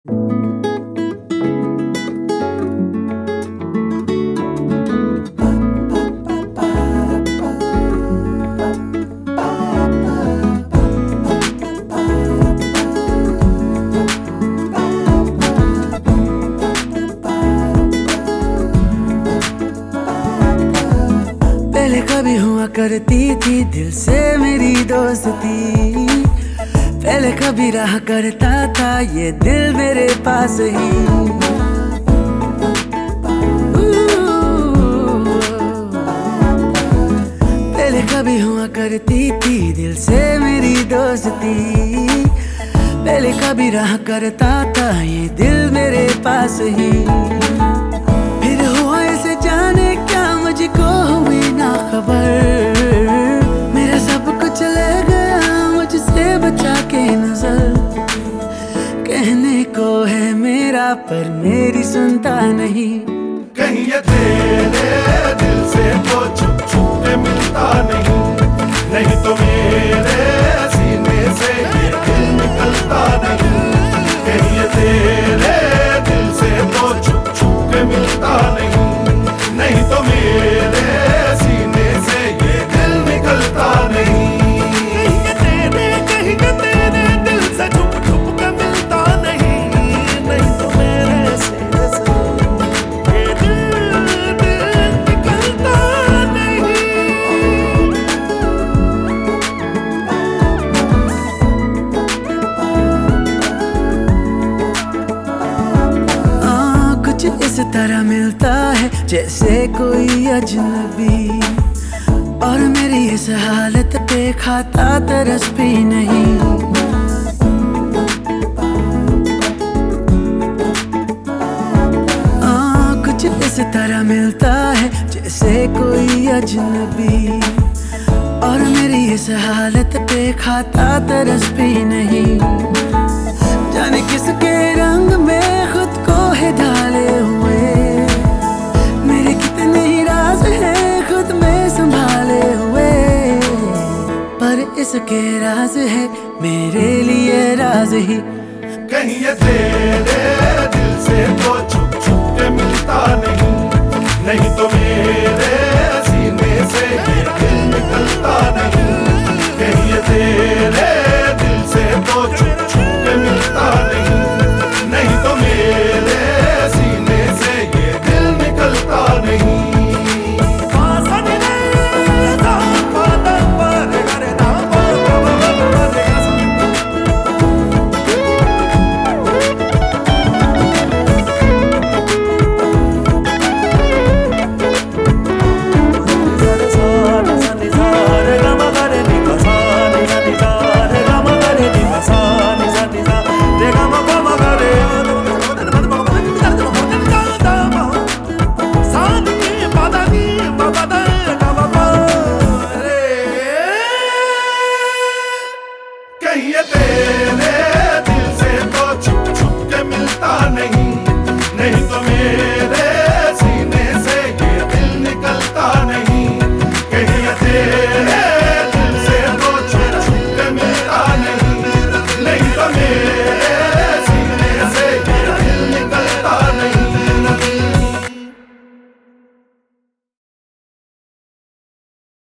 पहले कभी हुआ करती थी दिल से मेरी दोस्ती। पहले कभी रहा करता था, ये दिल मेरे पास ही। पहले कभी हुआ करती थी, दिल से मेरी दोस्ती। पहले कभी रहा करता था, ये दिल मेरे पास ही। कहने को है मेरा पर मेरी सुनता नहीं। कहीं ये दे दे, से तरह मिलता है जैसे कोई अजनबी। और मेरी इस हालत पे खाता तरस भी नहीं। आ, कुछ इस तरह मिलता है जैसे कोई अजनबी। और मेरी इस हालत पे खाता तरस भी नहीं। जाने किसके रंग में खुद को है ढाले हुए इसके राज है मेरे लिए राज ही। कहीं ये तेरे दिल से तो